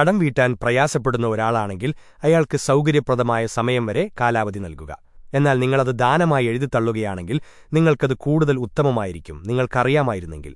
കടം വീട്ടാൻ പ്രയാസപ്പെടുന്ന ഒരാളാണെങ്കിൽ അയാൾക്ക് സൗകര്യപ്രദമായ സമയം വരെ കാലാവധി നൽകുക. എന്നാൽ നിങ്ങളത് ദാനമായി എഴുതിത്തള്ളുകയാണെങ്കിൽ നിങ്ങൾക്കത് കൂടുതൽ ഉത്തമമായിരിക്കും. നിങ്ങൾക്കറിയാമായിരുന്നെങ്കിൽ.